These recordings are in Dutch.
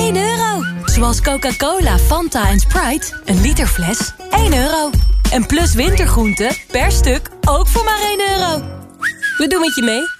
1 euro. Zoals Coca-Cola, Fanta en Sprite, een liter fles, 1 euro. En plus wintergroenten, per stuk, ook voor maar 1 euro. We doen het je mee.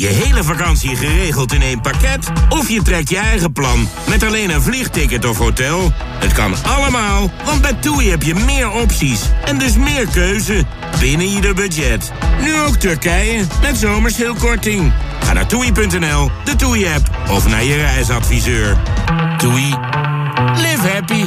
Je hele vakantie geregeld in één pakket? Of je trekt je eigen plan met alleen een vliegticket of hotel? Het kan allemaal, want bij TUI heb je meer opties en dus meer keuze binnen ieder budget. Nu ook Turkije met zomersheelkorting. Ga naar toei.nl, de TUI-app of naar je reisadviseur. TUI. Live happy.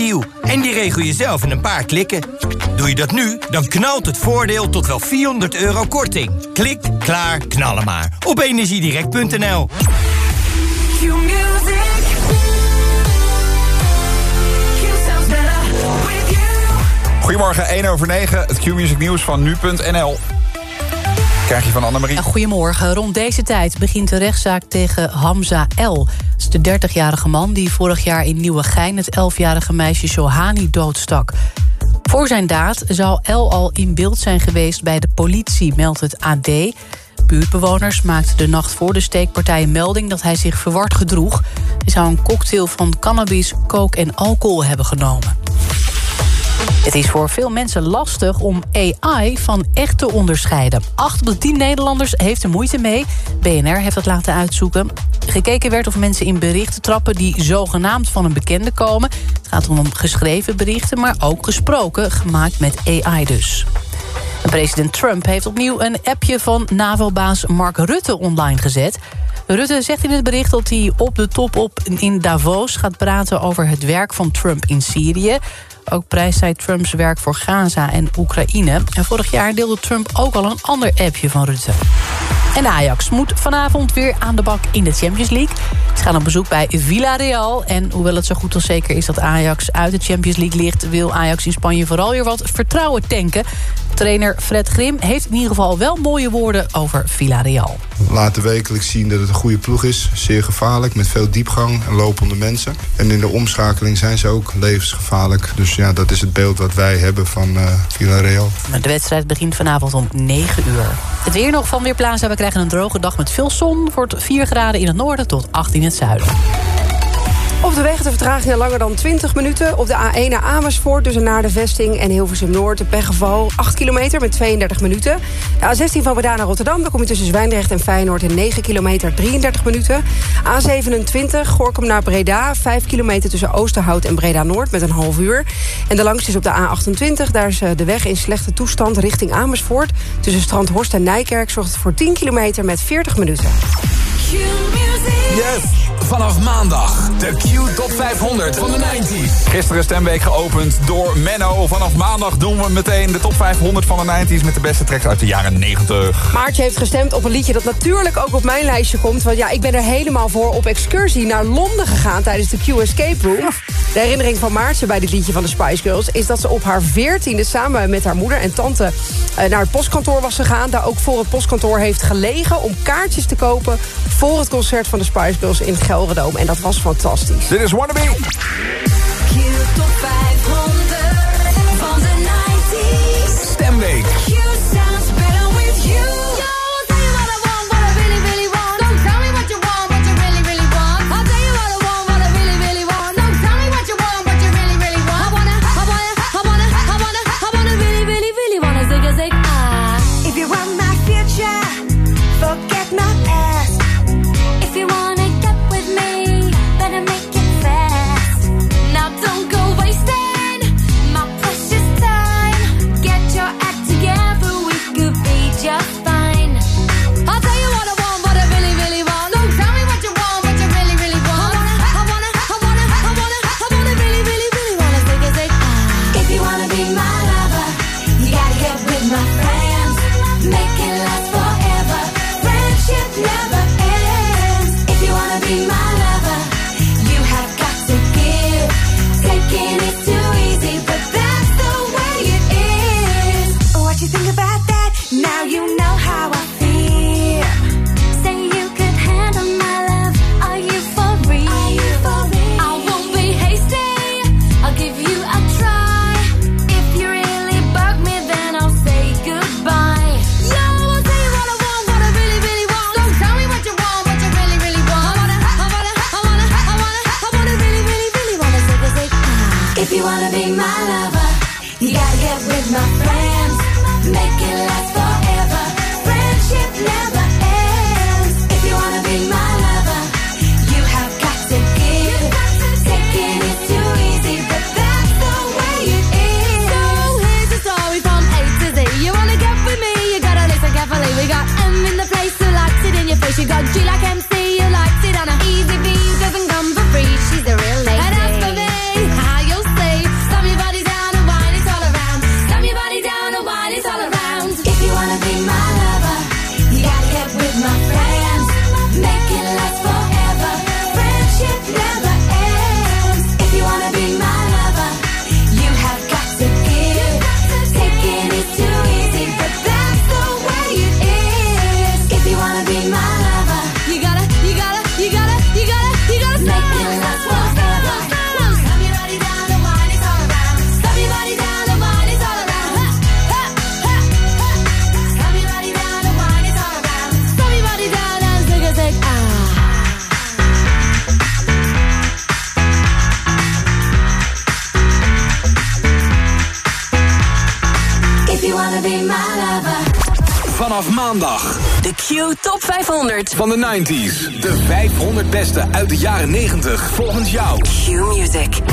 En die regel je zelf in een paar klikken. Doe je dat nu, dan knalt het voordeel tot wel 400 euro korting. Klik, klaar, knallen maar. Op energiedirect.nl Goedemorgen, 1 over 9. Het Q-music nieuws van nu.nl. Van. Ja, Goedemorgen. Rond deze tijd begint de rechtszaak tegen Hamza L. Is de 30-jarige man die vorig jaar in Nieuwegein... het 11-jarige meisje Sohani doodstak. Voor zijn daad zou El al in beeld zijn geweest bij de politie, meldt het AD. Buurtbewoners maakten de nacht voor de steekpartij een melding... dat hij zich verward gedroeg. Hij zou een cocktail van cannabis, coke en alcohol hebben genomen. Het is voor veel mensen lastig om AI van echt te onderscheiden. 8 op de 10 Nederlanders heeft er moeite mee. BNR heeft dat laten uitzoeken. Gekeken werd of mensen in berichten trappen die zogenaamd van een bekende komen. Het gaat om geschreven berichten, maar ook gesproken, gemaakt met AI dus. En president Trump heeft opnieuw een appje van NAVO-baas Mark Rutte online gezet. Rutte zegt in het bericht dat hij op de top op in Davos gaat praten over het werk van Trump in Syrië. Ook prijst hij Trumps werk voor Gaza en Oekraïne. En vorig jaar deelde Trump ook al een ander appje van Rutte. En Ajax moet vanavond weer aan de bak in de Champions League. Ze gaan op bezoek bij Villarreal. En hoewel het zo goed als zeker is dat Ajax uit de Champions League ligt... wil Ajax in Spanje vooral weer wat vertrouwen tanken. Trainer Fred Grim heeft in ieder geval wel mooie woorden over Villarreal. Laten wekelijks zien dat het een goede ploeg is. Zeer gevaarlijk, met veel diepgang en lopende mensen. En in de omschakeling zijn ze ook levensgevaarlijk. Dus ja, dat is het beeld wat wij hebben van uh, Villarreal. De wedstrijd begint vanavond om 9 uur. Het weer nog van Weerplaza. We krijgen een droge dag met veel zon. Wordt 4 graden in het noorden tot 8 in het zuiden. Op de weg de vertragingen langer dan 20 minuten. Op de A1 naar Amersfoort tussen naar de vesting en Hilversum Noord... de pechgeval 8 kilometer met 32 minuten. De A16 van Breda naar Rotterdam, daar kom je tussen Zwijndrecht en Feyenoord... in 9 kilometer 33 minuten. A27 Gorkum naar Breda, 5 kilometer tussen Oosterhout en Breda Noord... met een half uur. En de langste is op de A28, daar is eh, de weg in slechte toestand richting Amersfoort. Tussen Strandhorst en Nijkerk zorgt het voor 10 kilometer met 40 minuten. Yes! Vanaf maandag de Q Top 500 van de 90s. Gisteren stemweek geopend door Menno. Vanaf maandag doen we meteen de top 500 van de 90s... met de beste tracks uit de jaren 90. Maartje heeft gestemd op een liedje dat natuurlijk ook op mijn lijstje komt. Want ja, ik ben er helemaal voor op excursie naar Londen gegaan... tijdens de Q Escape Room. De herinnering van Maartje bij dit liedje van de Spice Girls... is dat ze op haar veertiende samen met haar moeder en tante... eh, naar het postkantoor was gegaan. Daar ook voor het postkantoor heeft gelegen om kaartjes te kopen... voor het concert van de Spice Girls in Gelredome. En dat was fantastisch. Dit is Wannabe. Top 500 van de 90s. De 500 beste uit de jaren 90 volgens jou. Q Music.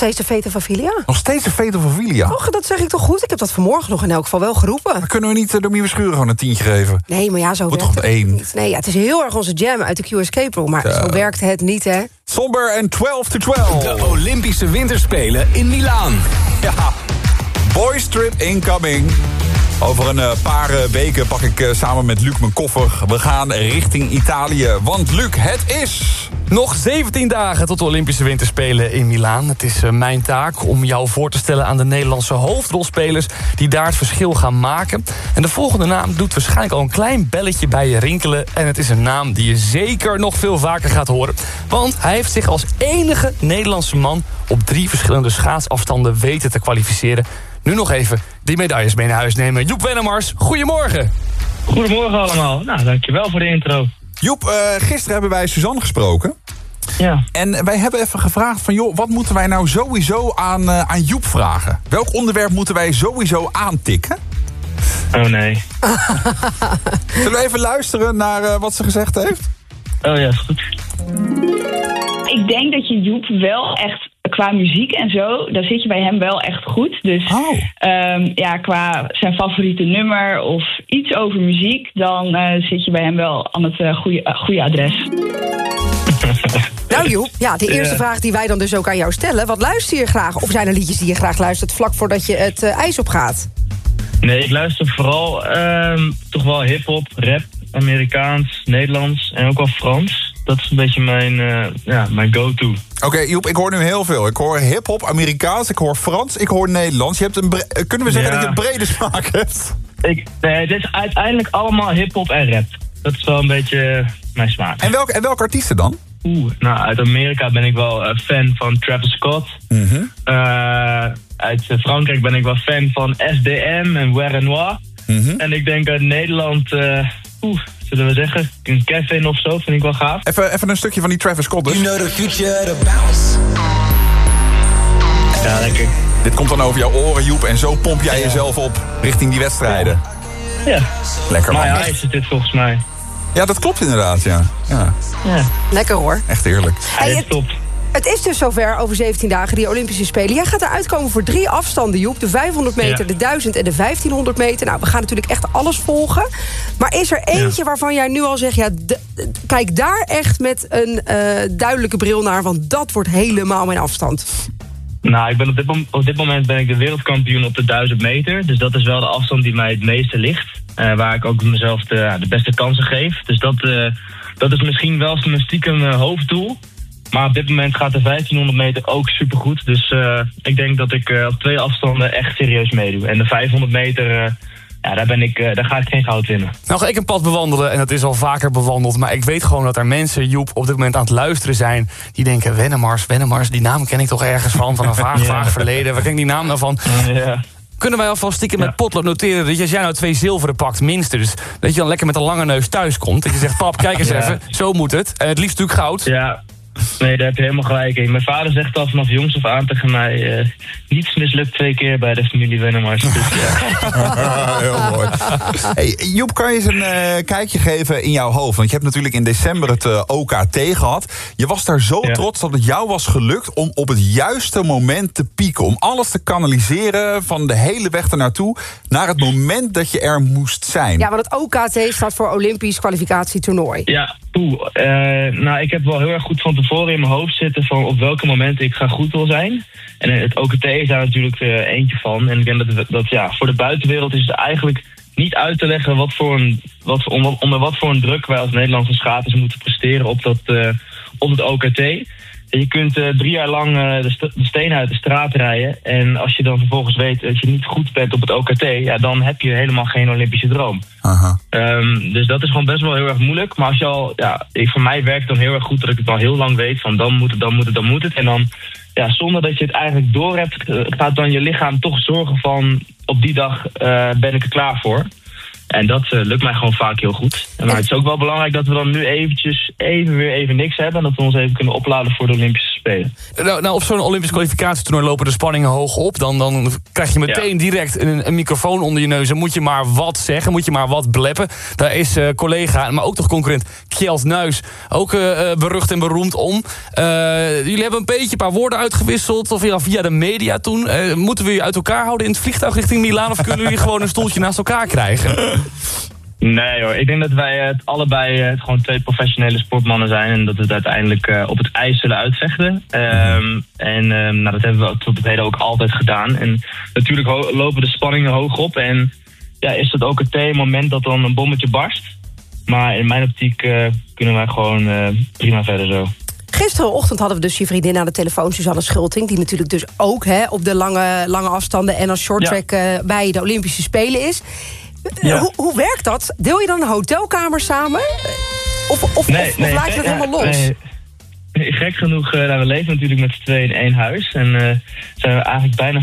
Nog steeds de Veta van Filia? Nog steeds een Veto van Vilia. Och, dat zeg ik toch goed? Ik heb dat vanmorgen nog in elk geval wel geroepen. Dan kunnen we niet uh, Domien Schuren gewoon een tientje geven. Nee, maar ja, zo Wordt werkt toch het een één? niet. Nee, ja, het is heel erg onze jam uit de Q Escape Room. Maar Zo. zo werkt het niet, hè? Somber en 12 to 12. De Olympische Winterspelen in Milaan. Ja, boys trip incoming. Over een eh, paar eh, weken pak ik eh, samen met Luc mijn koffer. We gaan richting Italië. Want Luc, het is... Nog 17 dagen tot de Olympische Winterspelen in Milaan. Het is mijn taak om jou voor te stellen aan de Nederlandse hoofdrolspelers... die daar het verschil gaan maken. En de volgende naam doet waarschijnlijk al een klein belletje bij je rinkelen. En het is een naam die je zeker nog veel vaker gaat horen. Want hij heeft zich als enige Nederlandse man... op drie verschillende schaatsafstanden weten te kwalificeren. Nu nog even die medailles mee naar huis nemen. Joep Wennemars, goedemorgen. Goedemorgen allemaal. Nou, dankjewel voor de intro. Joep, eh, gisteren hebben wij Suzanne gesproken. Ja. En wij hebben even gevraagd van... joh, wat moeten wij nou sowieso aan, eh, aan Joep vragen? Welk onderwerp moeten wij sowieso aantikken? Oh nee. Zullen we even luisteren naar eh, wat ze gezegd heeft? Oh ja, is goed. Ik denk dat je Joep wel echt qua muziek en zo, daar zit je bij hem wel echt goed. Dus ehm, ja, qua zijn favoriete nummer of iets over muziek, dan eh, zit je bij hem wel aan het eh, goede, eh, goede adres. Nou Joep, ja, de eerste Ja. vraag die wij dan dus ook aan jou stellen. Wat luister je graag? Of zijn er liedjes die je graag luistert vlak voordat je het ijs opgaat? Nee, ik luister vooral ehm, toch wel hip-hop, rap, Amerikaans, Nederlands en ook wel Frans. Dat is een beetje mijn, eh, ja, mijn go-to. Oké, Joep, ik hoor nu heel veel. Ik hoor hip-hop, Amerikaans, ik hoor Frans, ik hoor Nederlands. Je hebt een eh, kunnen we zeggen Ja. dat je een brede smaak hebt? Ik, nee, het is uiteindelijk allemaal hip-hop en rap. Dat is wel een beetje eh, mijn smaak. En welke, en welke artiesten dan? Oeh, nou, uit Amerika ben ik wel eh, fan van Travis Scott. Mhm. Eh, uit eh, Frankrijk ben ik wel fan van SDM en Where Noir. Mhm. En ik denk uit Nederland, eh oeh, zullen we zeggen, een Kevin of zo, vind ik wel gaaf. Even, even een stukje van die Travis Scott dus. the future, the bounce. Ja, lekker. Dit komt dan over jouw oren, Joep, en zo pomp jij jezelf op richting die wedstrijden. Ja. Lekker man. Maar ja, is het dit volgens mij. Ja, dat klopt inderdaad, ja. ja. Ja. Lekker hoor. Echt eerlijk. Hey, het, het is dus zover over 17 dagen, die Olympische Spelen. Jij gaat eruit komen voor drie afstanden, Joep. De 500 meter, Ja. de 1000 en de 1500 meter. Nou, we gaan natuurlijk echt alles volgen. Maar is er eentje waarvan jij nu al zegt... Ja, kijk daar echt met een eh, duidelijke bril naar... want dat wordt helemaal mijn afstand. Nou, ik ben op, dit, op dit moment ben ik de wereldkampioen op de 1000 meter. Dus dat is wel de afstand die mij het meeste ligt. Eh, waar ik ook mezelf de, de beste kansen geef. Dus dat, eh, dat is misschien wel mijn stiekem hoofddoel. Maar op dit moment gaat de 1500 meter ook supergoed. Dus eh, ik denk dat ik eh, op twee afstanden echt serieus meedoe. En de 500 meter, eh, ja, daar, ben ik, daar ga ik geen goud winnen. Nou ga ik een pad bewandelen en dat is al vaker bewandeld. Maar ik weet gewoon dat er mensen, Joep, op dit moment aan het luisteren zijn... die denken, Wennemars, Wennemars, die naam ken ik toch ergens van... van een vaag, Ja. vaag verleden. Waar ken ik die naam nou van? Ja. Kunnen wij alvast stiekem met potlood noteren... dat je, als jij nou twee zilveren pakt, minstens... dat je dan lekker met een lange neus thuis komt. Dat je zegt, pap, kijk eens even, zo moet het. En het liefst natuurlijk goud. Ja, nee, daar heb je helemaal gelijk in. Mijn vader zegt al vanaf jongs af aan tegen mij... eh, niets mislukt twee keer bij de familie Wennemars. Dus, ja. Heel mooi. Hey, Joep, kan je eens een eh, kijkje geven in jouw hoofd? Want je hebt natuurlijk in december het eh, OKT gehad. Je was daar zo trots dat het jou was gelukt om op het juiste moment te pieken. Om alles te kanaliseren van de hele weg ernaartoe... naar het moment dat je er moest zijn. Ja, want het OKT staat voor Olympisch kwalificatietoernooi. Ja, poeh. eh, nou, ik heb wel heel erg goed van tevoren in mijn hoofd zitten... van op welke momenten ik ga goed wil zijn. En het OKT is daar natuurlijk eh, eentje van. En ik denk dat, dat ja, voor de buitenwereld is het eigenlijk niet uit te leggen... Wat voor een, wat, onder, onder wat voor een druk wij als Nederlandse schaters moeten presteren op, dat, eh, op het OKT... Je kunt eh, drie jaar lang eh, de, st- de stenen uit de straat rijden. En als je dan vervolgens weet dat je niet goed bent op het OKT... Ja, dan heb je helemaal geen Olympische droom. Ehm, dus dat is gewoon best wel heel erg moeilijk. Maar als je al, ja, ik, voor mij werkt dan heel erg goed dat ik het al heel lang weet van dan moet het, dan moet het, dan moet het. En dan, ja, zonder dat je het eigenlijk door hebt, eh, gaat dan je lichaam toch zorgen van op die dag ben ik er klaar voor. En dat eh, lukt mij gewoon vaak heel goed. Maar het is ook wel belangrijk dat we dan nu eventjes even weer even niks hebben. En dat we ons even kunnen opladen voor de Olympische Spelen. Nou, nou, op zo'n Olympisch kwalificatietoernooi lopen de spanningen hoog op. Dan, dan krijg je meteen direct een, een microfoon onder je neus. En moet je maar wat zeggen, moet je maar wat bleppen. Daar is eh, collega, maar ook toch concurrent Kjeld Nuis... ook eh, berucht en beroemd om. Jullie hebben een beetje een paar woorden uitgewisseld. Of ja, via de media toen. Moeten we je uit elkaar houden in het vliegtuig richting Milaan... of kunnen jullie gewoon een stoeltje naast elkaar krijgen? Nee hoor, ik denk dat wij het allebei eh, gewoon twee professionele sportmannen zijn. En dat we het uiteindelijk eh, op het ijs zullen uitvechten. Ehm, en ehm, nou, dat hebben we tot op heden ook altijd gedaan. En natuurlijk lopen de spanningen hoog op. En ja, is dat ook het moment dat dan een bommetje barst. Maar in mijn optiek eh, kunnen wij gewoon prima verder zo. Gisterenochtend hadden we dus je vriendin aan de telefoon, Suzanne Schulting... die natuurlijk dus ook hè, op de lange, lange afstanden... en als shorttrack eh, bij de Olympische Spelen is. Ja. Hoe, hoe werkt dat? Deel je dan een hotelkamer samen? Of, of, of, of laat je dat ja, helemaal los? nee. Nee, Gek genoeg, eh, nou, we leven natuurlijk met z'n tweeën in één huis. En eh, zijn we eigenlijk bijna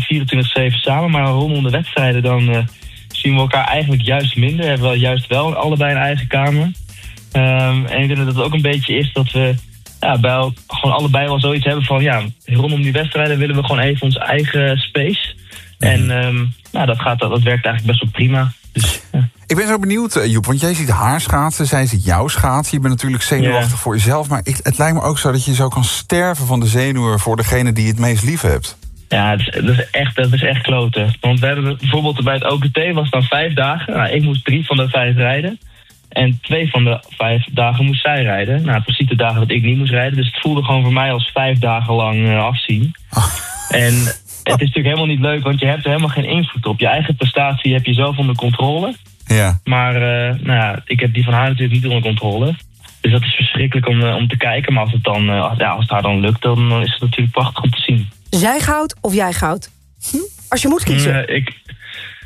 24-7 samen. Maar rondom de wedstrijden dan eh, zien we elkaar eigenlijk juist minder. Hebben we juist wel allebei een eigen kamer. Ehm, en ik denk dat het ook een beetje is dat we ja, bij, gewoon allebei wel zoiets hebben van... ja, rondom die wedstrijden willen we gewoon even ons eigen space. En ehm, nou, dat, gaat, dat werkt eigenlijk best wel prima. Dus, ja. Ik ben zo benieuwd, eh, Joep, want jij ziet haar schaatsen, zij ziet jouw schaatsen. Je bent natuurlijk zenuwachtig Ja. voor jezelf, maar ik, het lijkt me ook zo dat je zo kan sterven van de zenuwen voor degene die je het meest lief hebt. Ja, dat is, dat is echt, dat is echt kloten. Want we hebben bijvoorbeeld bij het OKT was het dan vijf dagen. Nou, ik moest drie van de vijf rijden. En twee van de vijf dagen moest zij rijden. Nou, precies de dagen dat ik niet moest rijden. Dus het voelde gewoon voor mij als vijf dagen lang eh, afzien. En het is natuurlijk helemaal niet leuk, want je hebt er helemaal geen invloed op. Je eigen prestatie heb je zelf onder controle. Ja. Maar eh, nou ja, ik heb die van haar natuurlijk niet onder controle. Dus dat is verschrikkelijk om, eh, om te kijken. Maar als het, dan, eh, ja, als het haar dan lukt, dan is het natuurlijk prachtig om te zien. Zij goud of jij goud? Hm? Als je moet kiezen. Eh, ik,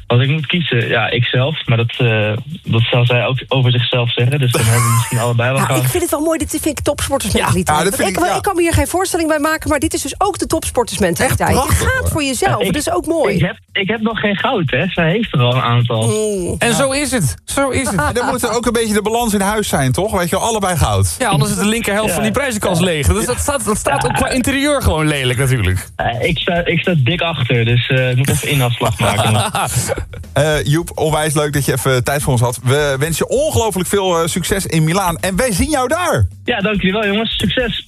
als ik moet kiezen, ja, ik zelf. Maar dat, eh, dat zal zij ook over zichzelf zeggen. Dus dan hebben we misschien allebei wel Nou, gehad. ik vind het wel mooi, dit vind ik topsportersmentaliteit. Ja, dat vind ik, ik, ja. ik kan me hier geen voorstelling bij maken, maar dit is dus ook de topsportersmentaliteit. Je gaat voor jezelf, Ik- dat is ook mooi. Ik heb, ik heb nog geen goud, hè. Zij heeft er al een aantal. En zo is het. Zo is het. En dan moet er ook een beetje de balans in huis zijn, toch? Weet je, allebei goud. Ja, anders is de linkerhelft van die prijzenkast leeg. Dus dat staat, dat staat ook qua interieur gewoon lelijk natuurlijk. Eh, ik, sta, ik sta dik achter, dus eh, ik moet even inafslag maken. Eh, Joep, onwijs leuk dat je even tijd voor ons had. We wensen je ongelooflijk veel eh, succes in Milaan. En wij zien jou daar. Ja, dank jullie wel, jongens. Succes.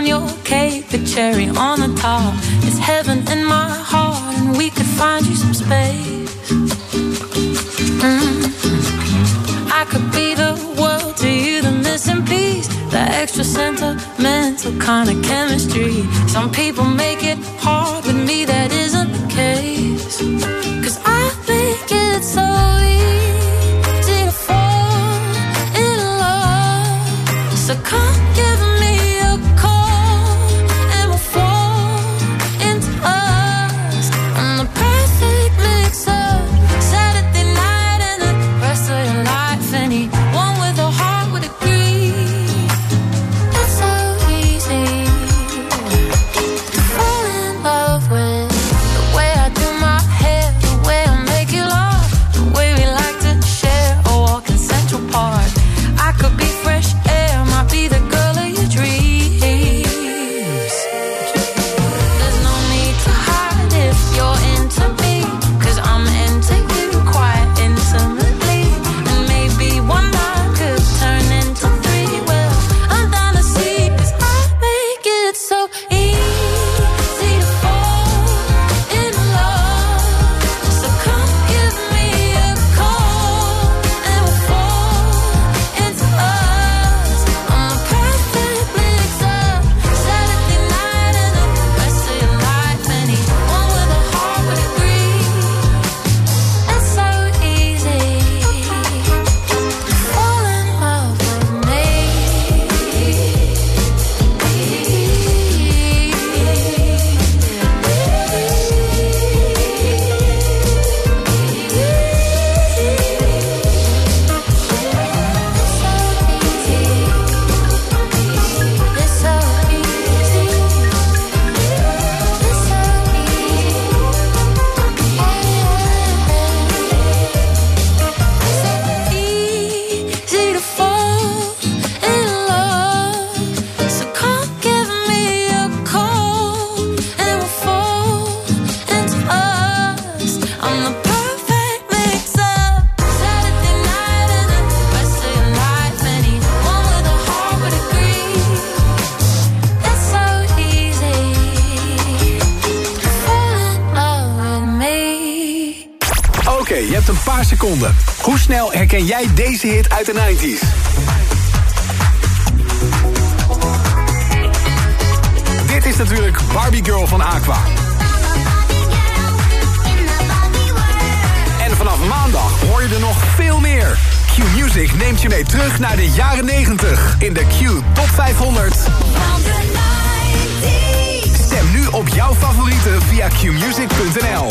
On your cake, the cherry on the top. It's heaven in my heart, and we could find you some space. Mm. I could be the world to you, the missing piece, the extra sentimental kind of chemistry. Some people make it hard, with me that herken jij deze hit uit de 90s? Dit is natuurlijk Barbie Girl van Aqua. En vanaf maandag hoor je er nog veel meer. Q Music neemt je mee terug naar de jaren 90 in de Q Top 500. Stem nu op jouw favorieten via qmusic.nl.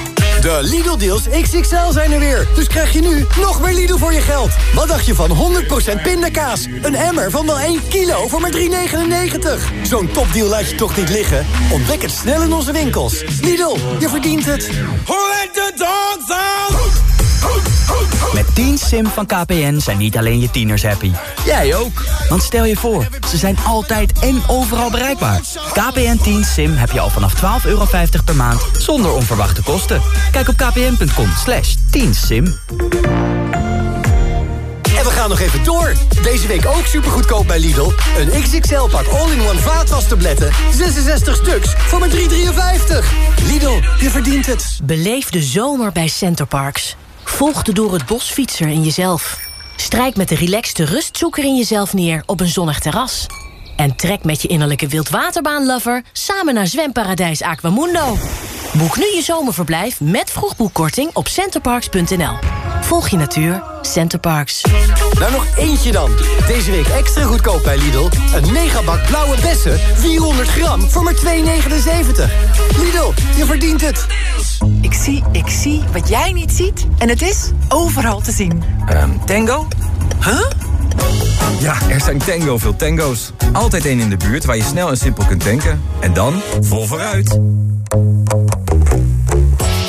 De Lidl-deals XXL zijn er weer. Dus krijg je nu nog meer Lidl voor je geld. Wat dacht je van 100% pindakaas? Een emmer van wel 1 kilo voor maar 3,99. Zo'n topdeal laat je toch niet liggen? Ontdek het snel in onze winkels. Lidl, je verdient het. Met 10 Sim van KPN zijn niet alleen je tieners happy. Jij ook. Want stel je voor, ze zijn altijd en overal bereikbaar. KPN 10 Sim heb je al vanaf 12,50 euro per maand zonder onverwachte kosten. Kijk op kpn.com slash 10 sim. En we gaan nog even door. Deze week ook supergoedkoop bij Lidl. Een XXL-pak all-in-one vaatwastabletten. 66 stuks voor maar 3,53. Lidl, je verdient het. Beleef de zomer bij Centerparks. Volg de door het bos fietser in jezelf. Strijk met de relaxte rustzoeker in jezelf neer op een zonnig terras. En trek met je innerlijke wildwaterbaanlover samen naar zwemparadijs Aquamundo. Boek nu je zomerverblijf met vroegboekkorting op centerparks.nl. Volg je natuur, Centerparks. Nou, nog eentje dan. Deze week extra goedkoop bij Lidl. Een megabak blauwe bessen, 400 gram, voor maar 2,79. Lidl, je verdient het. Ik zie, ik zie wat jij niet ziet. En het is overal te zien. Ehm, tango? Huh? Ja, er zijn tango veel tango's. Altijd één in de buurt waar je snel en simpel kunt tanken. En dan vol vooruit.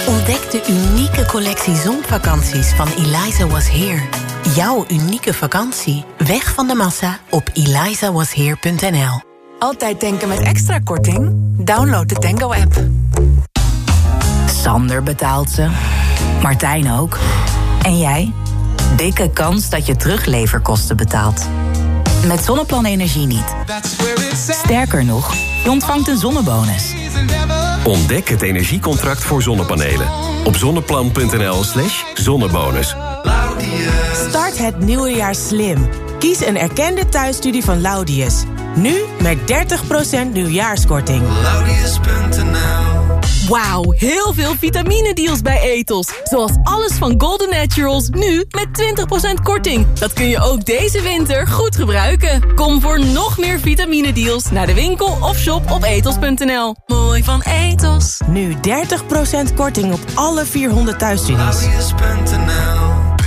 Ontdek de unieke collectie zonvakanties van Eliza Was Here. Jouw unieke vakantie. Weg van de massa op elizawasheer.nl. Altijd tanken met extra korting? Download de Tango-app. Sander betaalt ze. Martijn ook. En jij? Dikke kans dat je terugleverkosten betaalt. Met Zonneplan Energie niet. Sterker nog, je ontvangt een zonnebonus. Ontdek het energiecontract voor zonnepanelen. Op zonneplan.nl slash zonnebonus. Start het nieuwe jaar slim. Kies een erkende thuisstudie van Laudius. Nu met 30% nieuwjaarskorting. Wauw, heel veel vitamine-deals bij Etos. Zoals alles van Golden Naturals, nu met 20% korting. Dat kun je ook deze winter goed gebruiken. Kom voor nog meer vitamine-deals naar de winkel of shop op etos.nl. Mooi van Etos. Nu 30% korting op alle 400 thuisstudies.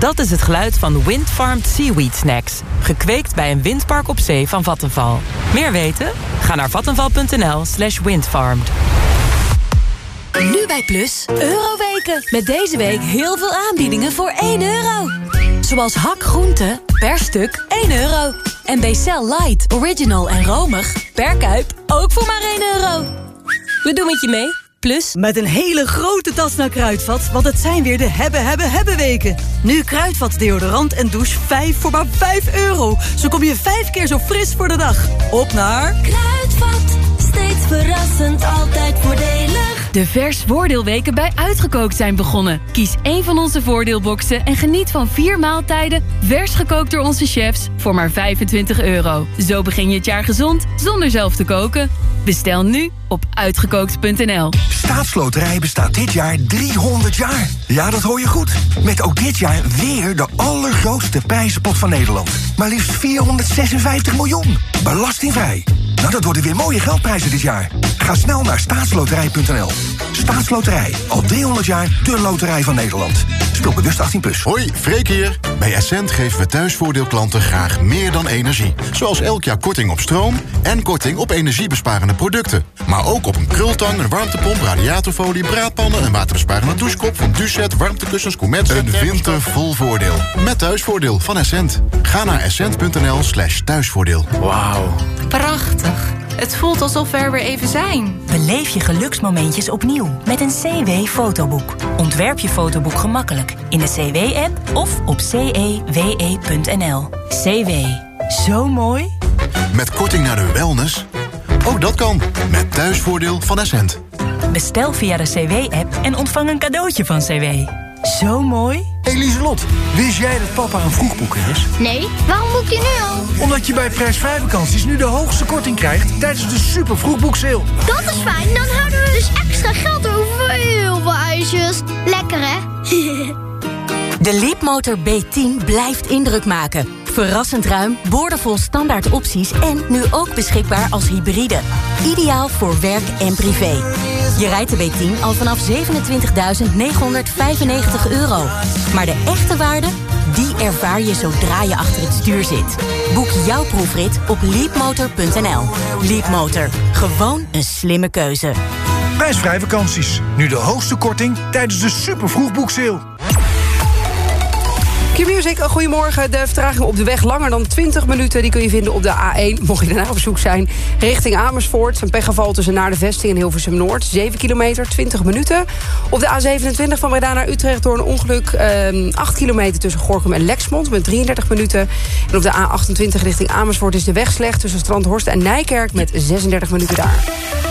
Dat is het geluid van Windfarmed Seaweed Snacks. Gekweekt bij een windpark op zee van Vattenval. Meer weten? Ga naar vattenval.nl slash windfarmed. Nu bij Plus, Euroweken. Met deze week heel veel aanbiedingen voor 1 euro. Zoals hak groente, per stuk 1 euro. En Bcel Light, Original en Romig, per kuip, ook voor maar 1 euro. We doen het je mee, Plus. Met een hele grote tas naar Kruidvat, want het zijn weer de hebben, hebben, hebben weken. Nu Kruidvat deodorant en douche 5 voor maar 5 euro. Zo kom je 5 keer zo fris voor de dag. Op naar... Kruidvat, steeds verrassend, altijd voordelig. De vers voordeelweken bij Uitgekookt zijn begonnen. Kies één van onze voordeelboxen en geniet van vier maaltijden... vers gekookt door onze chefs voor maar 25 euro. Zo begin je het jaar gezond zonder zelf te koken. Bestel nu op uitgekookt.nl. Staatsloterij bestaat dit jaar 300 jaar. Ja, dat hoor je goed. Met ook dit jaar weer de allergrootste prijzenpot van Nederland. Maar liefst 456 miljoen. Belastingvrij. Nou, dat worden weer mooie geldprijzen dit jaar. Ga snel naar staatsloterij.nl. Staatsloterij. Al 300 jaar de loterij van Nederland. Speel bewust 18+. Plus. Hoi, Freek hier. Bij Essent geven we thuisvoordeelklanten graag meer dan energie. Zoals elk jaar korting op stroom en korting op energiebesparende producten. Maar ook op een krultang, een warmtepomp, radiatorfolie, braadpannen... een waterbesparende douchekop van Ducet, warmtekussens, Comet... Een winter vol voordeel. Met thuisvoordeel van Essent. Ga naar essent.nl slash thuisvoordeel. Wauw. Prachtig. Het voelt alsof we er weer even zijn. Beleef je geluksmomentjes opnieuw met een CW-fotoboek. Ontwerp je fotoboek gemakkelijk in de CW-app of op cewe.nl. CW. Zo mooi. Met korting naar de wellness? Ook dat kan. Met thuisvoordeel van Essent. Bestel via de CW-app en ontvang een cadeautje van CW. Zo mooi. Lieselot, wist jij dat papa een vroegboeker is? Nee, waarom boek je nu al? Omdat je bij prijsvrij vakanties nu de hoogste korting krijgt tijdens de super vroegboekseil. Dat is fijn, dan houden we dus extra geld over voor heel veel ijsjes. Lekker hè? De Leapmotor B10 blijft indruk maken. Verrassend ruim, boordevol standaard opties en nu ook beschikbaar als hybride. Ideaal voor werk en privé. Je rijdt de B10 al vanaf 27.995 euro. Maar de echte waarde, die ervaar je zodra je achter het stuur zit. Boek jouw proefrit op leapmotor.nl. Leapmotor, gewoon een slimme keuze. Prijsvrij vakanties. Nu de hoogste korting tijdens de super vroegboekseil. Q-Music, goedemorgen. De vertraging op de weg langer dan 20 minuten... die kun je vinden op de A1, mocht je daarna op zoek zijn... richting Amersfoort. Een pechgeval tussen naar de vesting en Hilversum Noord. 7 kilometer, 20 minuten. Op de A27 van Breda naar Utrecht door een ongeluk... Eh, 8 kilometer tussen Gorkum en Lexmond met 33 minuten. En op de A28 richting Amersfoort is de weg slecht... tussen Strandhorst en Nijkerk met 36 minuten daar.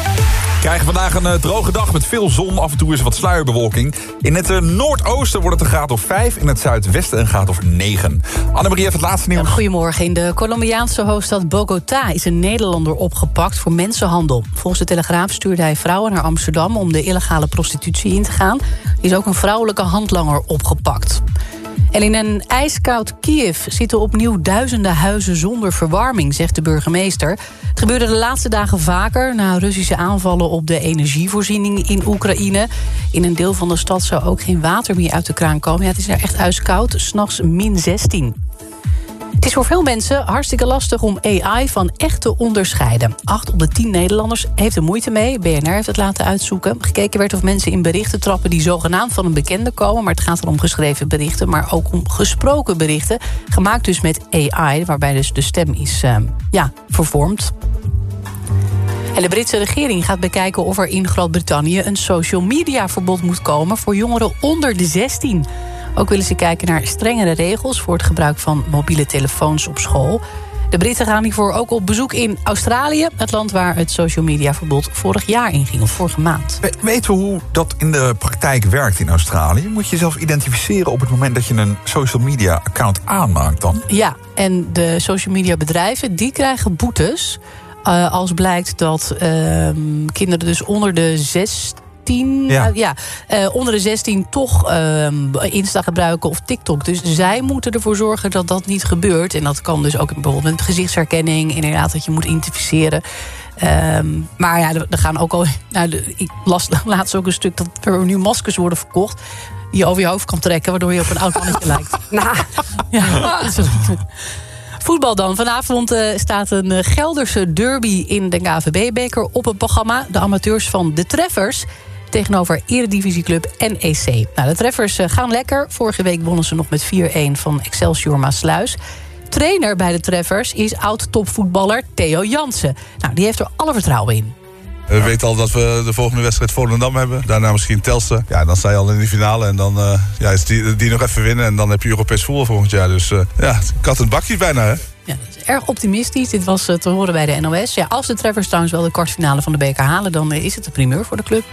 We krijgen vandaag een eh, droge dag met veel zon. Af en toe is er wat sluierbewolking. In het eh, noordoosten wordt het een graad of 5. In het zuidwesten een graad of 9. Annemarie heeft het laatste nieuws. Goedemorgen. In de Colombiaanse hoofdstad Bogota is een Nederlander opgepakt voor mensenhandel. Volgens de Telegraaf stuurde hij vrouwen naar Amsterdam om de illegale prostitutie in te gaan. Er is ook een vrouwelijke handlanger opgepakt. En in een ijskoud Kiev zitten opnieuw duizenden huizen zonder verwarming, zegt de burgemeester. Het gebeurde de laatste dagen vaker na Russische aanvallen op de energievoorziening in Oekraïne. In een deel van de stad zou ook geen water meer uit de kraan komen. Ja, het is er echt ijskoud, s'nachts min 16. Het is voor veel mensen hartstikke lastig om AI van echt te onderscheiden. Acht op de tien Nederlanders heeft er moeite mee. BNR heeft het laten uitzoeken. Gekeken werd of mensen in berichten trappen die zogenaamd van een bekende komen. Maar het gaat dan om geschreven berichten, maar ook om gesproken berichten. Gemaakt dus met AI, waarbij dus de stem is uh, ja, vervormd. En de Britse regering gaat bekijken of er in Groot-Brittannië... een social media verbod moet komen voor jongeren onder de 16. Ook willen ze kijken naar strengere regels... voor het gebruik van mobiele telefoons op school. De Britten gaan hiervoor ook op bezoek in Australië... het land waar het social media verbod vorig jaar inging, of vorige maand. We- Weten we hoe dat in de praktijk werkt in Australië? Moet je jezelf identificeren op het moment dat je een social media account aanmaakt dan? Ja, en de social media bedrijven die krijgen boetes... eh, als blijkt dat ehm, kinderen dus onder de 16... Ja. nou, ja eh, onder de 16 toch ehm, Insta gebruiken of TikTok. Dus zij moeten ervoor zorgen dat dat niet gebeurt. En dat kan dus ook bijvoorbeeld met gezichtsherkenning... inderdaad dat je moet identificeren... Ehm, maar ja, er, er gaan ook al. Nou, de- ik las laatst ook een stuk dat er nu maskers worden verkocht. die je over je hoofd kan trekken, waardoor je op een oud mannetje lijkt. Nou, ja. Voetbal dan. Vanavond eh, staat een eh, Gelderse derby in de KVB-beker op het programma. De amateurs van de Treffers tegenover Eredivisieclub NEC. Nou, de Treffers eh, gaan lekker. Vorige week wonnen ze nog met 4-1 van Excelsior Maasluis. Trainer bij de Treffers is oud-topvoetballer Theo Jansen. Nou, die heeft er alle vertrouwen in. We weten al dat we de volgende wedstrijd Volendam hebben. Daarna misschien Telstar. Ja, dan sta je al in de finale. En dan eh, ja, is die, die nog even winnen. En dan heb je Europees voetbal volgend jaar. Dus eh, ja, kat en bakjes bijna, hè? Ja, dat is erg optimistisch. Dit was te horen bij de NOS. Ja, als de Treffers trouwens wel de kwartfinale van de beker halen... dan is het de primeur voor de club.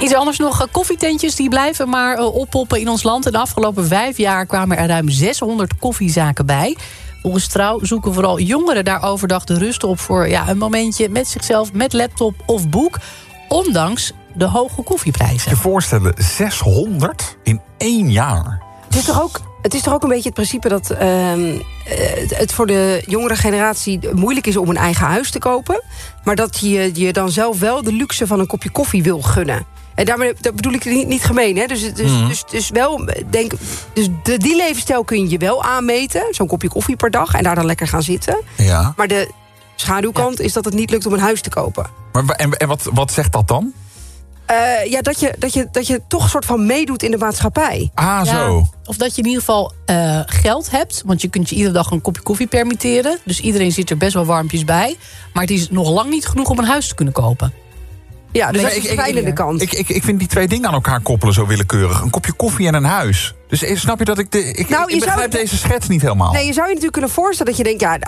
Iets anders nog, eh, koffietentjes die blijven maar eh, oppoppen in ons land. In de afgelopen vijf jaar kwamen er ruim 600 koffiezaken bij. Volgens Trouw zoeken vooral jongeren daar overdag de rust op... voor ja, een momentje met zichzelf, met laptop of boek... ondanks de hoge koffieprijzen. Je voorstellen, 600 in één jaar. Het is toch ook, het is toch ook een beetje het principe dat ehm, eh, het voor de jongere generatie moeilijk is om een eigen huis te kopen. Maar dat je je dan zelf wel de luxe van een kopje koffie wil gunnen. En daarmee dat bedoel ik niet, niet gemeen. Hè? Dus, dus, Mhm. dus, dus wel, denk, dus de, die levensstijl kun je je wel aanmeten. Zo'n kopje koffie per dag en daar dan lekker gaan zitten. Ja. Maar de schaduwkant is dat het niet lukt om een huis te kopen. Maar, en en wat, wat zegt dat dan? Eh, ja, dat je, dat, je, dat je toch een soort van meedoet in de maatschappij. Ah, Ja, Of dat je in ieder geval eh, geld hebt. Want je kunt je iedere dag een kopje koffie permitteren. Dus iedereen zit er best wel warmpjes bij. Maar het is nog lang niet genoeg om een huis te kunnen kopen. Ja, dus Nee, dat is de vervelende kant. Ik, ik, ik vind die twee dingen aan elkaar koppelen zo willekeurig. Een kopje koffie en een huis. Dus eh, snap je dat ik... De, ik, Nou, ik zou- begrijp deze schets niet helemaal. Nee, je zou je natuurlijk kunnen voorstellen dat je denkt... ja,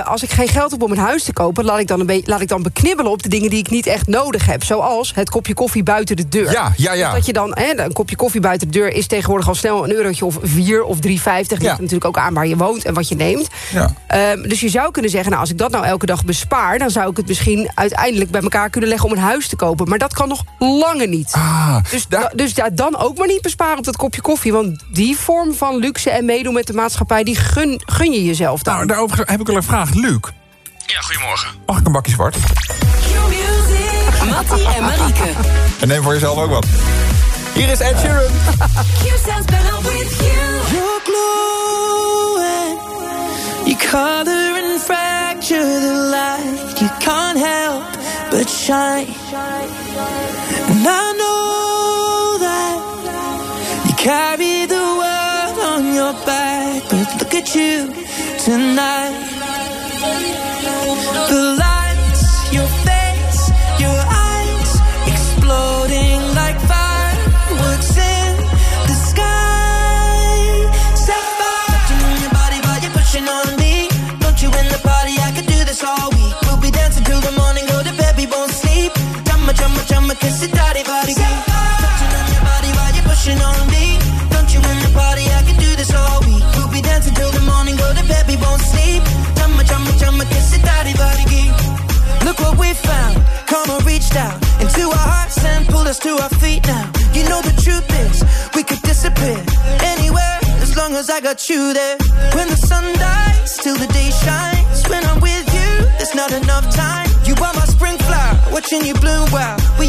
eh, als ik geen geld heb om een huis te kopen... Laat ik, dan een beetje, laat ik dan beknibbelen op de dingen die ik niet echt nodig heb. Zoals het kopje koffie buiten de deur. Ja, ja, ja. Dus dat je dan, hè, een kopje koffie buiten de deur... is tegenwoordig al snel een eurotje of vier of 3,50. Ligt Ja. natuurlijk ook aan waar je woont en wat je neemt. Ja. Ehm, dus je zou kunnen zeggen, nou, als ik dat nou elke dag bespaar... dan zou ik het misschien uiteindelijk bij elkaar kunnen leggen... om een huis te kopen. Maar dat kan nog lange niet. Ah, dus da- dus ja, dan ook maar niet besparen op dat kopje koffie. Want die vorm van luxe en meedoen met de maatschappij... die gun, gun je jezelf dan. Nou, daarover heb ik wel een vraag. Luc, Ja, goedemorgen. mag ik een bakje zwart? Mattie en Marieke. En neem voor jezelf ook wat. Hier is Ed Sheeran. You. You're glowing. You color and fracture the light. You can't help but shine. And I know that you carry the your back, but look at you tonight. The lights, your face, your eyes exploding like fireworks in the sky. Sapphire, touching on your body while you're pushing on me. Don't you in the party? I could do this all week. We'll be dancing till the morning, go to bed, we won't sleep. Jumma, jumma, jumma, kiss your daddy, body. Sapphire. reached out into our hearts and pulled us to our feet now. You know the truth is, we could disappear anywhere as long as I got you there. When the sun dies, till the day shines. When I'm with you, there's not enough time. You are my spring flower, watching you bloom wild. we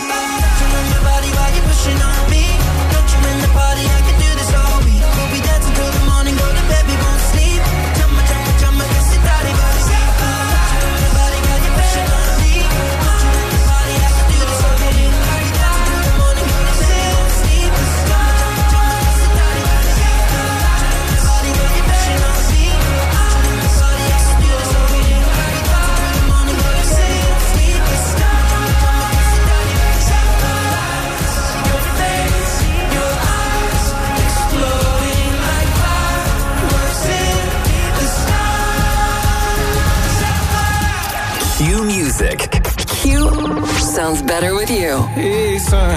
music. Q sounds better with you. Hey, son,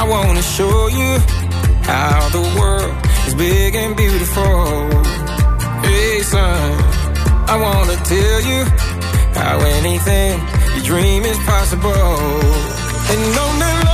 I want to show you how the world is big and beautiful. Hey, son, I want to tell you how anything you dream is possible. And on the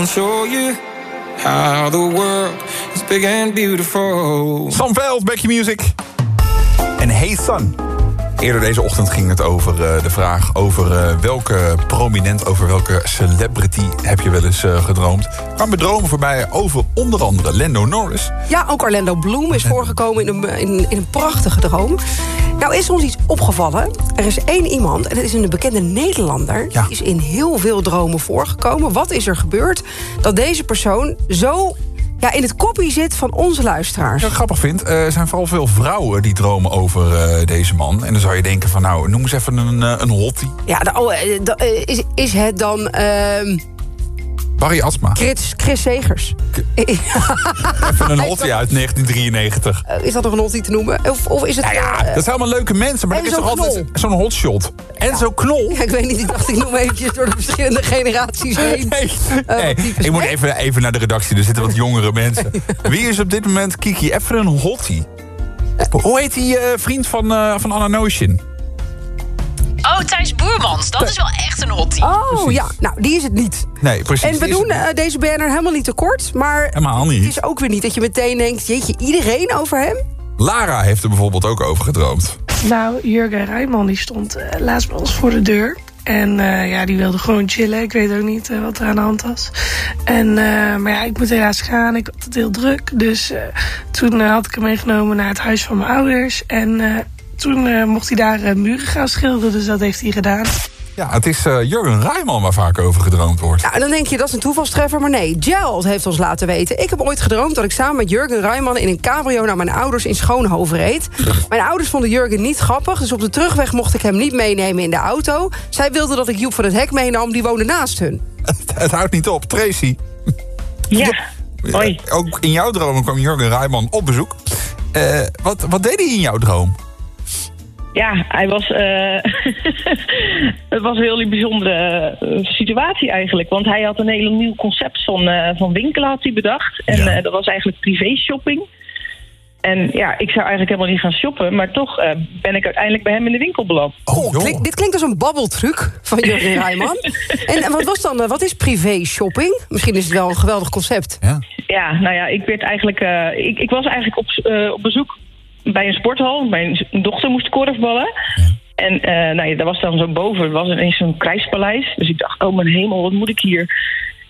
wanna show you how the world is big and beautiful. Sam Veld, Back Your Music. En Hey Sun. Eerder deze ochtend ging het over eh, de vraag over eh, welke prominent, over welke celebrity heb je wel eens eh, gedroomd. Kwamen dromen voorbij over onder andere Lando Norris. Ja, ook Orlando Bloom is voorgekomen in een, in, in een prachtige droom. Nou is ons iets opgevallen. Er is één iemand, en dat is een bekende Nederlander... die is in heel veel dromen voorgekomen. Wat is er gebeurd dat deze persoon zo ja, in het koppie zit van onze luisteraars? Wat ik grappig vind, eh, er zijn vooral veel vrouwen die dromen over eh, deze man. En dan zou je denken van nou, noem eens even een, eh, een hottie. Ja, de- oh, de- is, is het dan ehm, Barry Asma. Chris, Chris Segers? Even een hottie uit 1993. Eh, is dat nog een hottie te noemen? Of, of is het... Nou ja, eh, dat zijn allemaal leuke mensen, maar er is toch altijd zo'n hotshot. En zo'n knol. Ja, ik weet niet, ik dacht ik noem eventjes door de verschillende generaties heen. Nee, Eh, nee, ik moet even, even naar de redactie. Er zitten wat jongere mensen. Wie is op dit moment Kiki? Even een hottie. Hoe heet die vriend van, eh, van Anna Notion? Oh, Thijs Boermans. Dat is wel echt een hottie. Oh ja, nou die is het niet. Nee, precies. En we doen eh, deze BNR helemaal niet te kort. Maar Helemaal niet. het is ook weer niet dat je meteen denkt... jeetje, iedereen over hem? Lara heeft er bijvoorbeeld ook over gedroomd. Nou, Jurgen Rijman die stond eh, laatst bij ons voor de deur. En eh, ja, die wilde gewoon chillen. Ik weet ook niet wat er aan de hand was. En, eh, maar ja, ik moet helaas gaan. Ik had het heel druk. Dus eh, toen had ik hem meegenomen naar het huis van mijn ouders. En eh, toen eh, mocht hij daar eh, muren gaan schilderen. Dus dat heeft hij gedaan. Ja, het is eh, Jurgen Rijman waar vaak over gedroomd wordt. Nou, dan denk je dat is een toevalstreffer, maar nee. Gerald heeft ons laten weten. Ik heb ooit gedroomd dat ik samen met Jurgen Rijman... in een cabrio naar mijn ouders in Schoonhoven reed. Mijn ouders vonden Jurgen niet grappig... dus op de terugweg mocht ik hem niet meenemen in de auto. Zij wilden dat ik Joep van het Hek meenam, die woonde naast hun. Het houdt niet op. Tracy. Ja, hoi. Ook in jouw droom kwam Jurgen Rijman op bezoek. Eh, wat, wat deed hij in jouw droom? Ja, hij was. eh, het was een heel bijzondere eh, situatie eigenlijk. Want hij had een heel nieuw concept van, eh, van winkelen had hij bedacht. En eh, dat was eigenlijk privé shopping. En ja, ik zou eigenlijk helemaal niet gaan shoppen. Maar toch eh, ben ik uiteindelijk bij hem in de winkel beland. Oh, klink- dit klinkt als een babbeltruc van Jurgen Rijman. En, en wat was dan, wat is privé shopping? Misschien is het wel een geweldig concept. Ja, nou ja, ik werd eigenlijk. eh, ik, ik was eigenlijk op, eh, op bezoek bij een sporthal. Mijn dochter moest korfballen. En eh, nou ja, daar was dan zo boven, er was ineens zo'n krijgspaleis. Dus ik dacht, oh mijn hemel, wat moet ik hier?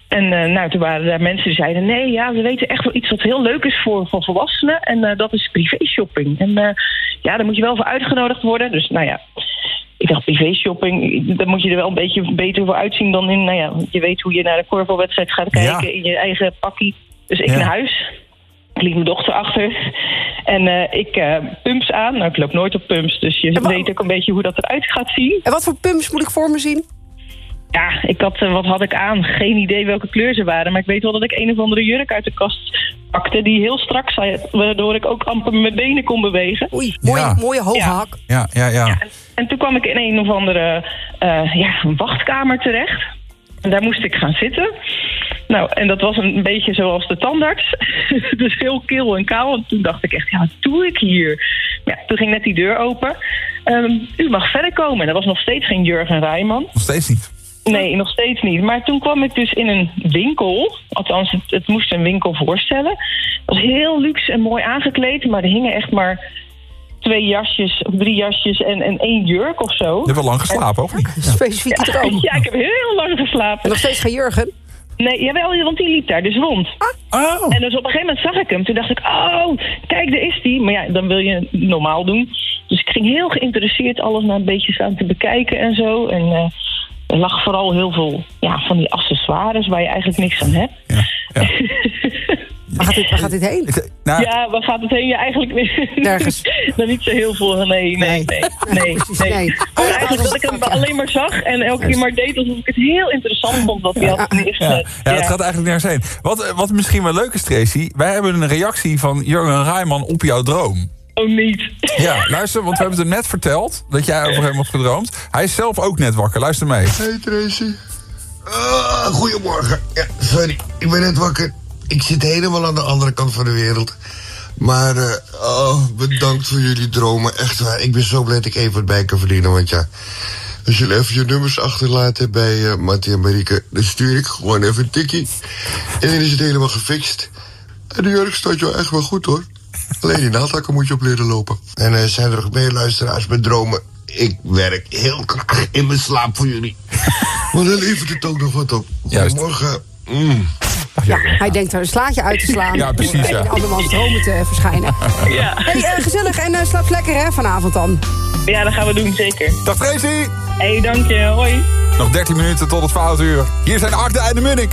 En eh, nou, toen waren er mensen die zeiden... nee, ja, we weten echt wel iets wat heel leuk is voor, voor volwassenen. En eh, dat is privé shopping. En ja, daar moet je wel voor uitgenodigd worden. Dus nou ja, ik dacht privé shopping, daar moet je er wel een beetje beter voor uitzien dan in... nou ja, je weet hoe je naar de korfbalwedstrijd gaat kijken Ja. in je eigen pakkie. Dus ik Ja. naar huis. Ik liet mijn dochter achter. En eh, ik eh, pumps aan. Nou, ik loop nooit op pumps, dus je weet ook een beetje hoe dat eruit gaat zien. En wat voor pumps moet ik voor me zien? Ja, ik had, eh, wat had ik aan? Geen idee welke kleur ze waren. Maar ik weet wel dat ik een of andere jurk uit de kast pakte... die heel strak zat, waardoor ik ook amper mijn benen kon bewegen. Oei, mooie, mooie hoge hak. Ja, ja, ja. En toen kwam ik in een of andere eh, ja, wachtkamer terecht. En daar moest ik gaan zitten. Nou, en dat was een beetje zoals de tandarts. dus heel kil en kaal. En toen dacht ik echt, ja, wat doe ik hier? Ja, toen ging net die deur open. Ehm, u mag verder komen. En er was nog steeds geen Jurgen Rijman. Nog steeds niet. Nee, nog steeds niet. Maar toen kwam ik dus in een winkel. Althans, het, het moest een winkel voorstellen. Het was heel luxe en mooi aangekleed. Maar er hingen echt maar twee jasjes of drie jasjes en, en één jurk of zo. Je hebt wel lang geslapen, of niet? Specifieke droom. Ja, ik heb heel lang geslapen. En nog steeds geen Jurgen? Nee, jawel, want die liep daar dus rond. Oh. En dus op een gegeven moment zag ik hem. Toen dacht ik, oh, kijk, daar is die. Maar ja, dan wil je normaal doen. Dus ik ging heel geïnteresseerd alles naar een beetje staan te bekijken en zo. En eh, er lag vooral heel veel ja, van die accessoires waar je eigenlijk niks aan hebt. Waar gaat dit, waar gaat dit heen? Nou, Ja, waar gaat het heen? Ja, eigenlijk niet. Nergens. Dan niet zo heel veel. Nee, nee, nee. nee, nee. nee. Maar eigenlijk dat ik hem alleen maar zag en elke keer maar deed alsof ik het heel interessant vond wat hij had neergezet. Ja, het gaat eigenlijk nergens heen. Wat, wat misschien wel leuk is, Tracy... wij hebben een reactie van Jurgen Rijman op jouw droom. Oh, niet. Ja, luister, want we hebben het hem net verteld... dat jij over hem hebt gedroomd. Hij is zelf ook net wakker. Luister mee. Hey Tracy. Ah, goedemorgen. Ja, sorry, ik ben net wakker. Ik zit helemaal aan de andere kant van de wereld. Maar eh, oh, bedankt voor jullie dromen. Echt waar. Ik ben zo blij dat ik even wat bij kan verdienen. Want ja, Als jullie even je nummers achterlaten bij eh Mattie en Marieke, dan stuur ik gewoon even een tikkie. En dan is het helemaal gefixt. En de jurk staat jou echt wel goed hoor. Alleen die naaldhakken moet je op leren lopen. En eh, zijn er nog meer luisteraars met dromen? Ik werk heel graag in mijn slaap voor jullie. Maar dan levert het ook nog wat op. Morgen. Mm. Ja, hij denkt er een slaatje uit te slaan. Ja, precies, ja. En in andermans dromen te verschijnen. Ja. Hey, eh, gezellig en eh, slaap lekker hè, vanavond dan. Ja, dat gaan we doen, zeker. Dag Tracy! Hé, hey, dank je. Hoi. Nog 13 minuten tot het 12 uur. Hier zijn Agda en de Munnik.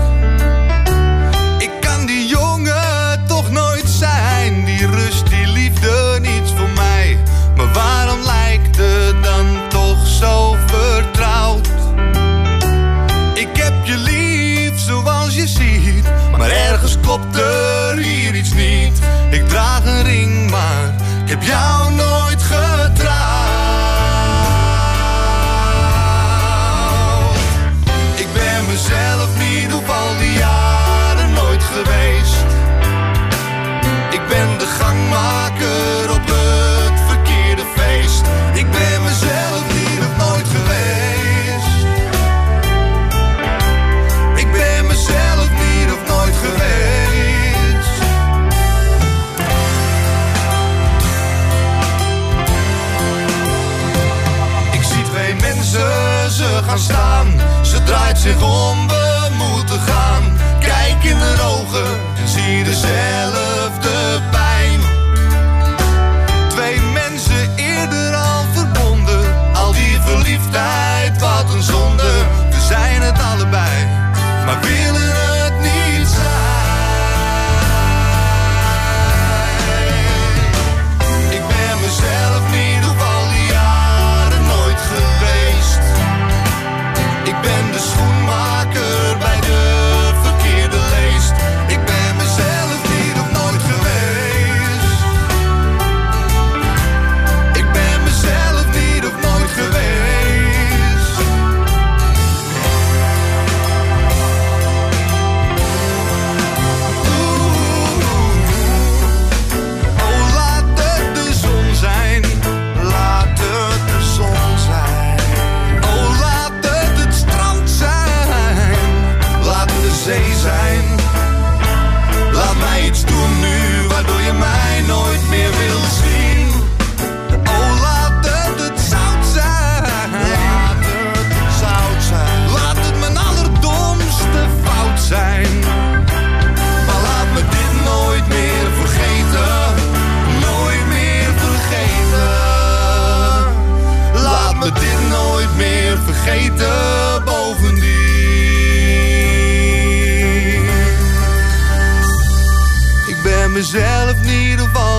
Ergens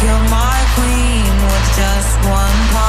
You're my queen with just one pop.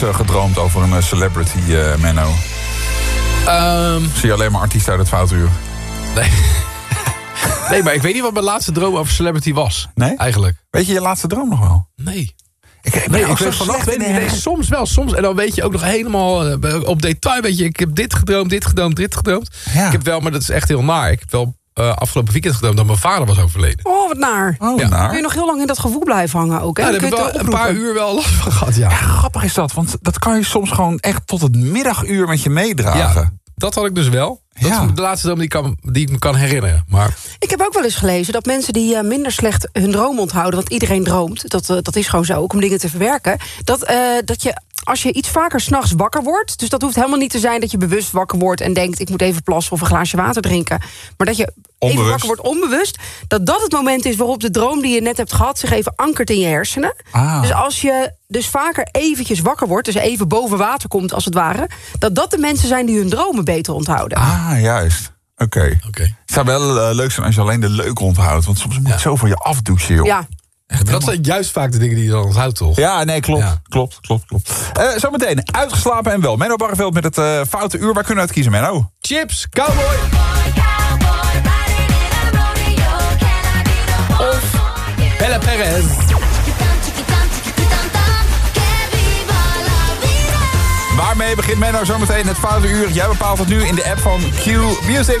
Eens eh, gedroomd over een eh, celebrity, eh Menno? Zie je alleen maar artiesten uit het foutuur? Nee. nee, maar ik weet niet wat mijn laatste droom over celebrity was. Nee? Eigenlijk. Weet je je laatste droom nog wel? Nee. Ik, Nee, ik weet vannacht. Nee, soms wel, soms. En dan weet je ook nog helemaal op detail. Weet je, ik heb dit gedroomd, dit gedroomd, dit gedroomd. Ik heb wel, maar dat is echt heel naar. Ik heb wel eh, afgelopen weekend gedroomd dat mijn vader was overleden. Oh, wat naar. Oh, Ja. naar. Kun je nog heel lang in dat gevoel blijven hangen ook, hè? Ja, Dan daar kun heb ik wel een paar uur wel last van gehad, ja. Ja, grappig is dat, want dat kan je soms gewoon echt tot het middaguur met je meedragen. Ja, dat had ik dus wel. Dat Ja. is de laatste droom die, ik kan, die ik me kan herinneren. Maar Ik heb ook wel eens gelezen dat mensen die eh, minder slecht hun droom onthouden... want iedereen droomt, dat, eh, dat is gewoon zo, ook om dingen te verwerken... dat, eh, dat je als je iets vaker s'nachts wakker wordt... dus dat hoeft helemaal niet te zijn dat je bewust wakker wordt... en denkt, ik moet even plassen of een glaasje water drinken... maar dat je even wakker wordt onbewust... dat dat het moment is waarop de droom die je net hebt gehad... zich even ankert in je hersenen. Ah. Dus als je dus vaker eventjes wakker wordt... dus even boven water komt als het ware... dat dat de mensen zijn die hun dromen beter onthouden. Ah, juist. Oké. Het zou wel eh, leuk zijn als je alleen de leuk onthoudt. Want soms moet je zo van je afdouchen, joh. Ja, dat zijn juist vaak de dingen die je dan onthoudt, toch? Ja, nee, klopt. Klopt, klopt, klopt. Eh, zometeen, uitgeslapen en wel. Menno Barreveld met het eh, foute uur. Waar kunnen we uit kiezen, Menno? Chips, cowboy. Of Bella Perez. Waarmee begint Menno zometeen het foute uur? Jij bepaalt het nu in de app van Q Music.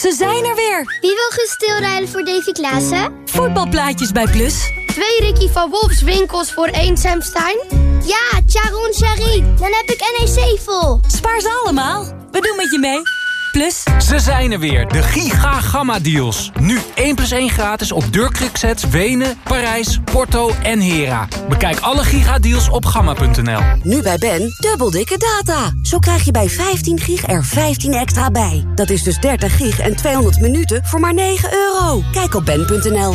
Ze zijn er weer. Wie wil gaan stilrijden voor Davy Klaassen? Voetbalplaatjes bij Plus. Twee Ricky van Wolfs winkels voor één Sam Stein? Ja, Charon Sherry. Dan heb ik NEC vol. Spaar ze allemaal. We doen met je mee. Plus. Ze zijn er weer, de Giga Gamma Deals. Nu 1 plus 1 gratis op deurkruksets Wenen, Parijs, Porto en Hera. Bekijk alle Giga Deals op gamma.nl. Nu bij Ben, dubbel dikke data. Zo krijg je bij 15 gig er 15 extra bij. Dat is dus 30 gig en 200 minuten voor maar 9 euro. Kijk op ben.nl.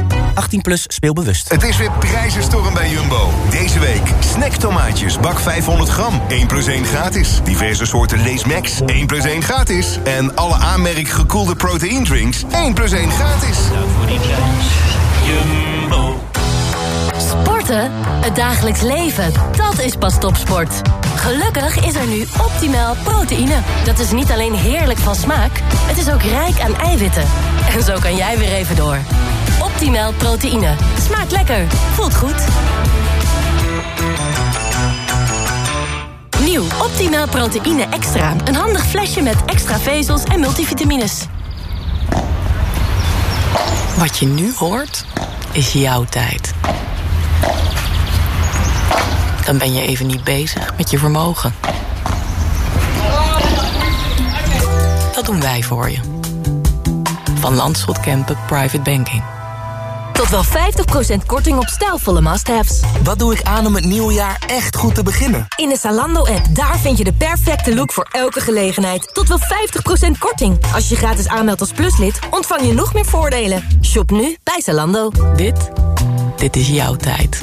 18 plus speelbewust. Het is weer prijzenstorm bij Jumbo. Deze week snacktomaatjes, bak 500 gram, 1 plus 1 gratis. Diverse soorten Lees Max, 1 plus 1 gratis. En alle aanmerk gekoelde proteïndrinks, 1 plus 1 gratis. voor die prijs. Jumbo. Sporten? Het dagelijks leven, dat is pas topsport. Gelukkig is er nu optimaal proteïne. Dat is niet alleen heerlijk van smaak, het is ook rijk aan eiwitten. En zo kan jij weer even door. Optimaal proteïne. Smaakt lekker, voelt goed. Nieuw Optimaal Proteïne Extra. Een handig flesje met extra vezels en multivitamines. Wat je nu hoort, is jouw tijd. Dan ben je even niet bezig met je vermogen. Dat doen wij voor je. Van Landschot Kempen Private Banking. Tot wel 50% korting op stijlvolle must-haves. Wat doe ik aan om het nieuwe jaar echt goed te beginnen? In de Zalando-app, daar vind je de perfecte look voor elke gelegenheid. Tot wel 50% korting. Als je gratis aanmeldt als pluslid, ontvang je nog meer voordelen. Shop nu bij Zalando. Dit, dit is jouw tijd.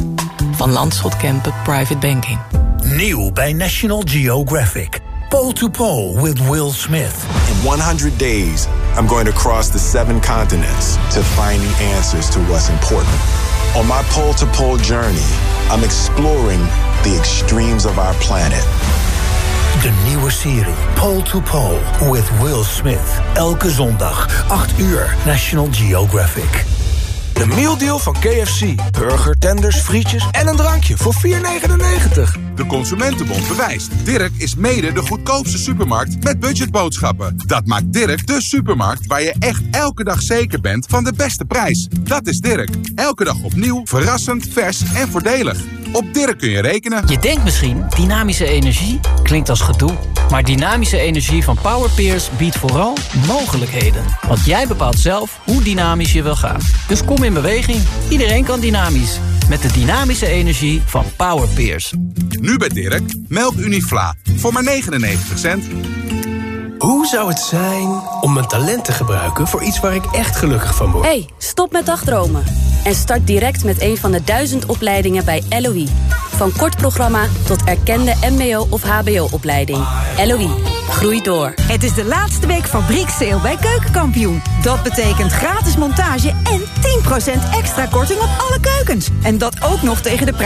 Van Landschot Kempen Private Banking. Nieuw bij National Geographic. Pole to Pole with Will Smith. In 100 days, I'm going to cross the seven continents to find the answers to what's important. On my pole to pole journey, I'm exploring the extremes of our planet. De nieuwe serie Pole to Pole with Will Smith. Elke zondag, 8 uur, National Geographic. De mealdeal van KFC. Burger, tenders, frietjes en een drankje voor 4,99. De Consumentenbond bewijst. Dirk is mede de goedkoopste supermarkt met budgetboodschappen. Dat maakt Dirk de supermarkt waar je echt elke dag zeker bent van de beste prijs. Dat is Dirk. Elke dag opnieuw, verrassend, vers en voordelig. Op Dirk kun je rekenen. Je denkt misschien, dynamische energie klinkt als gedoe. Maar dynamische energie van Powerpeers biedt vooral mogelijkheden. Want jij bepaalt zelf hoe dynamisch je wil gaan. Dus kom in beweging. Iedereen kan dynamisch. Met de dynamische energie van Powerpeers. Nu bij Dirk, melk Unifla. Voor maar 99 cent. Hoe zou het zijn om mijn talent te gebruiken voor iets waar ik echt gelukkig van word? hey, stop met dagdromen. En start direct met een van de duizend opleidingen bij LOE. Van kort programma tot erkende mbo- of hbo-opleiding. LOE, groei door. Het is de laatste week fabrieksteel bij Keukenkampioen. Dat betekent gratis montage en 10% extra korting op alle keukens. En dat ook nog tegen de prijs